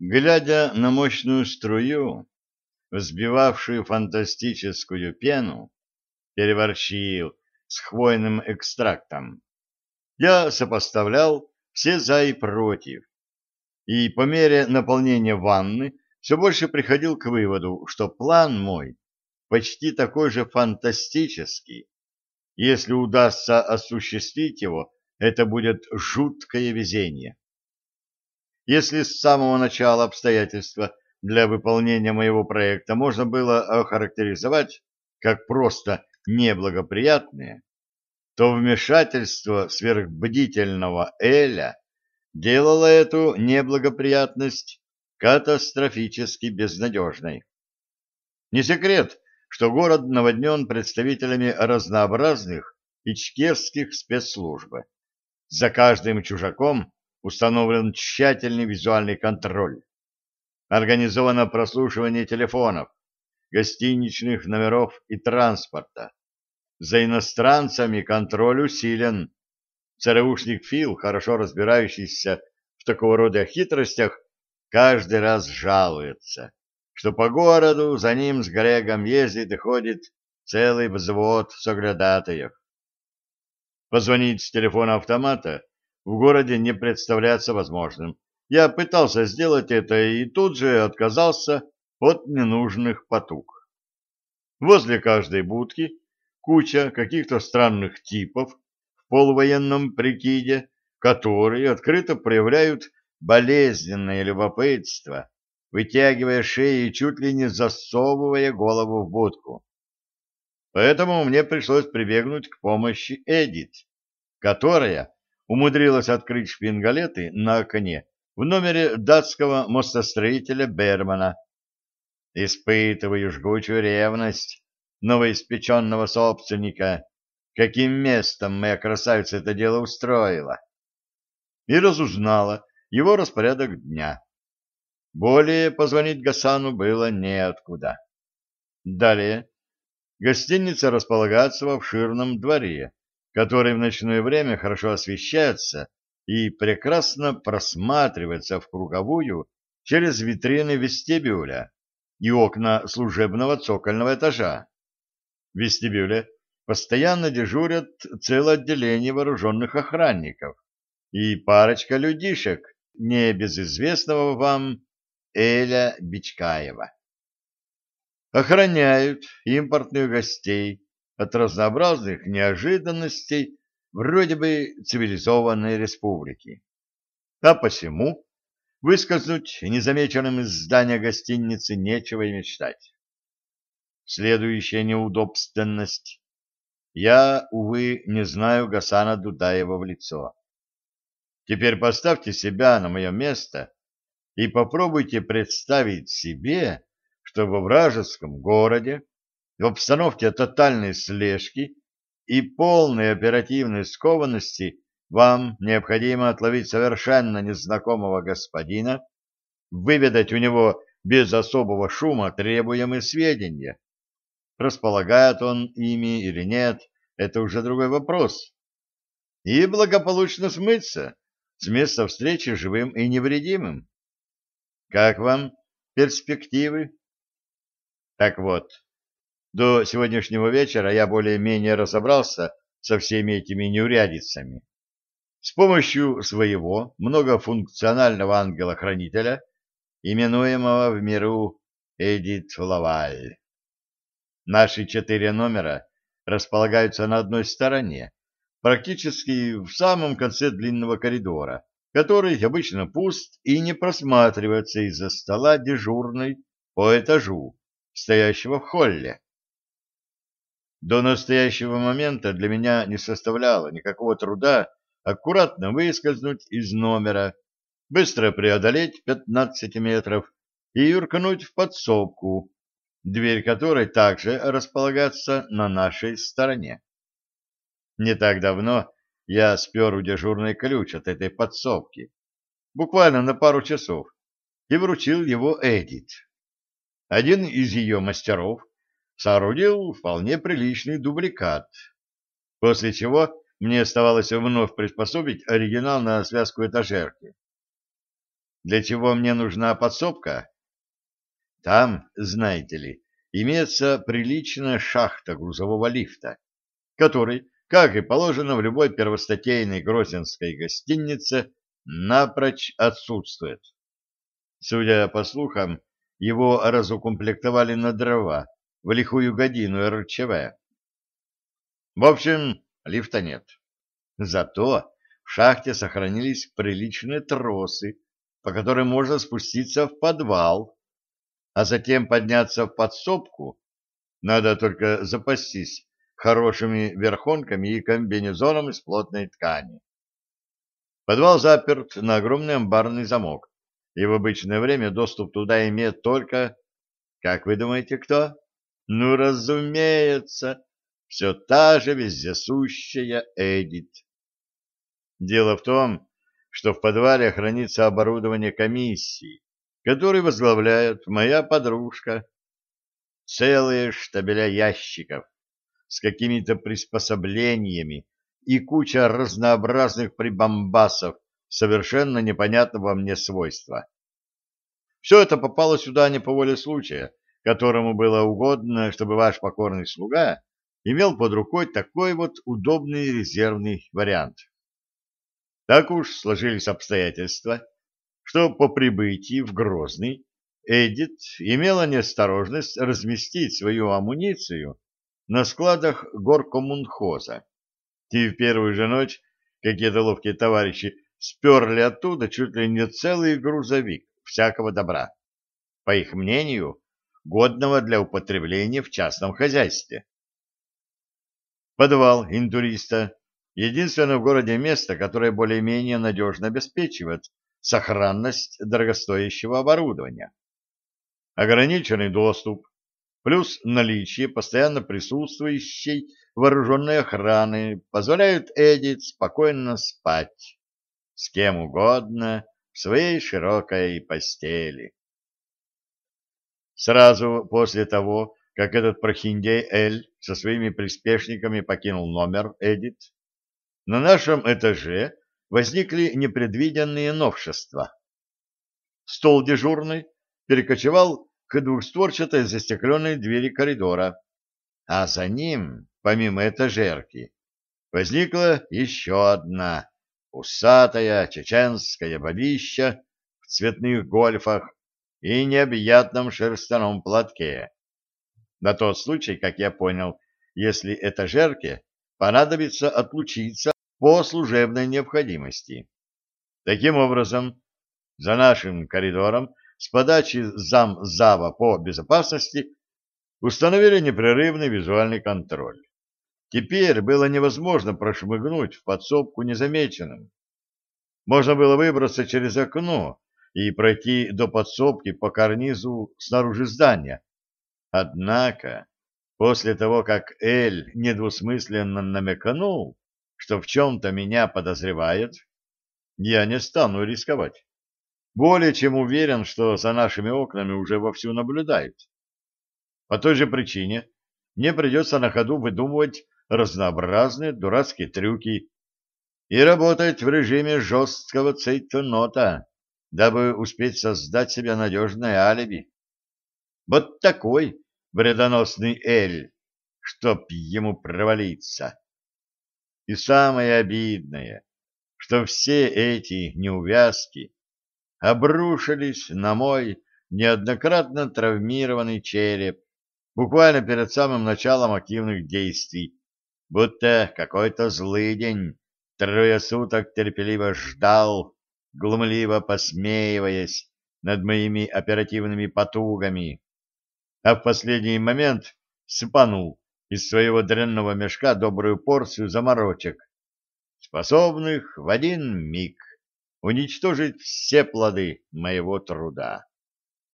Глядя на мощную струю, взбивавшую фантастическую пену, переборщил с хвойным экстрактом, я сопоставлял все за и против, и по мере наполнения ванны все больше приходил к выводу, что план мой почти такой же фантастический. Если удастся осуществить его, это будет жуткое везение. Если с самого начала обстоятельства для выполнения моего проекта можно было охарактеризовать как просто неблагоприятные, то вмешательство сверхбдительного Эля делало эту неблагоприятность катастрофически безнадежной. Не секрет, что город наводнен представителями разнообразных ичкерских спецслужб. За каждым чужаком установлен тщательный визуальный контроль. Организовано прослушивание телефонов, гостиничных номеров и транспорта. За иностранцами контроль усилен. ЦРУшник Фил, хорошо разбирающийся в такого рода хитростях, каждый раз жалуется, что по городу за ним с Грегом ездит и ходит целый взвод соглядатаев. Позвонить с телефона автомата в городе не представляется возможным. Я пытался сделать это и тут же отказался от ненужных потуг. Возле каждой будки куча каких-то странных типов в полувоенном прикиде, которые открыто проявляют болезненное любопытство, вытягивая шеи и чуть ли не засовывая голову в будку. Поэтому мне пришлось прибегнуть к помощи Эдит, которая умудрилась открыть шпингалеты на окне в номере датского мостостроителя Бермана. Испытываю жгучую ревность новоиспеченного собственника, каким местом моя красавица это дело устроила. И разузнала его распорядок дня. Более позвонить Гасану было неоткуда. Далее. Гостиница располагается в обширном дворе, который в ночное время хорошо освещается и прекрасно просматривается в круговую через витрины вестибюля и окна служебного цокольного этажа. В вестибюле постоянно дежурят целое отделение вооруженных охранников и парочка людишек, небезызвестного вам Эля Бичкаева. Охраняют импортных гостей от разнообразных неожиданностей вроде бы цивилизованной республики. А посему выскользнуть незамеченным из здания гостиницы нечего и мечтать. Следующая неудобственность. Я, увы, не знаю Гасана Дудаева в лицо. Теперь поставьте себя на мое место и попробуйте представить себе, что во вражеском городе в обстановке тотальной слежки и полной оперативной скованности вам необходимо отловить совершенно незнакомого господина, выведать у него без особого шума требуемые сведения. Располагает он ими или нет, это уже другой вопрос. И благополучно смыться с места встречи живым и невредимым. Как вам перспективы? Так вот, до сегодняшнего вечера я более-менее разобрался со всеми этими неурядицами. С помощью своего многофункционального ангела-хранителя, именуемого в миру Эдит Лаваль. Наши четыре номера располагаются на одной стороне, практически в самом конце длинного коридора, который обычно пуст и не просматривается из-за стола дежурной по этажу, стоящего в холле. До настоящего момента для меня не составляло никакого труда аккуратно выскользнуть из номера, быстро преодолеть 15 метров и юркнуть в подсобку, дверь которой также располагается на нашей стороне. Не так давно я спер у дежурной ключ от этой подсобки, буквально на пару часов, и вручил его Эдит. Один из ее мастеров соорудил вполне приличный дубликат, после чего мне оставалось вновь приспособить оригинал на связку этажерки. Для чего мне нужна подсобка? Там, знаете ли, имеется приличная шахта грузового лифта, который, как и положено в любой первостатейной грозинской гостинице, напрочь отсутствует. Судя по слухам, его разукомплектовали на дрова в лихую годину РЧВ. В общем, лифта нет. Зато в шахте сохранились приличные тросы, по которым можно спуститься в подвал, а затем подняться в подсобку. Надо только запастись хорошими верхонками и комбинезоном из плотной ткани. Подвал заперт на огромный амбарный замок, и в обычное время доступ туда имеет только... Как вы думаете, кто? Ну, разумеется, все та же вездесущая Эдит. Дело в том, что в подвале хранится оборудование комиссии, который возглавляет моя подружка. Целые штабеля ящиков с какими-то приспособлениями и куча разнообразных прибамбасов совершенно непонятного мне свойства. Все это попало сюда не по воле случая, которому было угодно, чтобы ваш покорный слуга имел под рукой такой вот удобный резервный вариант. Так уж сложились обстоятельства, что по прибытии в Грозный Эдит имела неосторожность разместить свою амуницию на складах горкомунхоза. И в первую же ночь какие-то ловкие товарищи сперли оттуда чуть ли не целый грузовик всякого добра. По их мнению, годного для употребления в частном хозяйстве. Подвал интуриста — единственное в городе место, которое более-менее надежно обеспечивает сохранность дорогостоящего оборудования. Ограниченный доступ, плюс наличие постоянно присутствующей вооруженной охраны позволяют Эдит спокойно спать с кем угодно в своей широкой постели. Сразу после того, как этот прохиндей Эль со своими приспешниками покинул номер Эдит, на нашем этаже возникли непредвиденные новшества. Стол дежурный перекочевал к двухстворчатой застекленной двери коридора, а за ним, помимо этажерки, возникла еще одна усатая чеченская бабища в цветных гольфах и необъятном шерстяном платке. На тот случай, как я понял, если этажерке понадобится отлучиться по служебной необходимости. Таким образом, за нашим коридором с подачи зам зава по безопасности установили непрерывный визуальный контроль. Теперь было невозможно прошмыгнуть в подсобку незамеченным. Можно было выбраться через окно и пройти до подсобки по карнизу снаружи здания. Однако, после того, как Эль недвусмысленно намекнул, что в чем-то меня подозревает, я не стану рисковать. Более чем уверен, что за нашими окнами уже вовсю наблюдают. По той же причине мне придется на ходу выдумывать разнообразные дурацкие трюки и работать в режиме жесткого цейтнота, дабы успеть создать себе надежное алиби. Вот такой вредоносный Эль, чтоб ему провалиться. И самое обидное, что все эти неувязки обрушились на мой неоднократно травмированный череп буквально перед самым началом активных действий, будто какой-то злый день трое суток терпеливо ждал, глумливо посмеиваясь над моими оперативными потугами, а в последний момент сыпанул из своего дрянного мешка добрую порцию заморочек, способных в один миг уничтожить все плоды моего труда.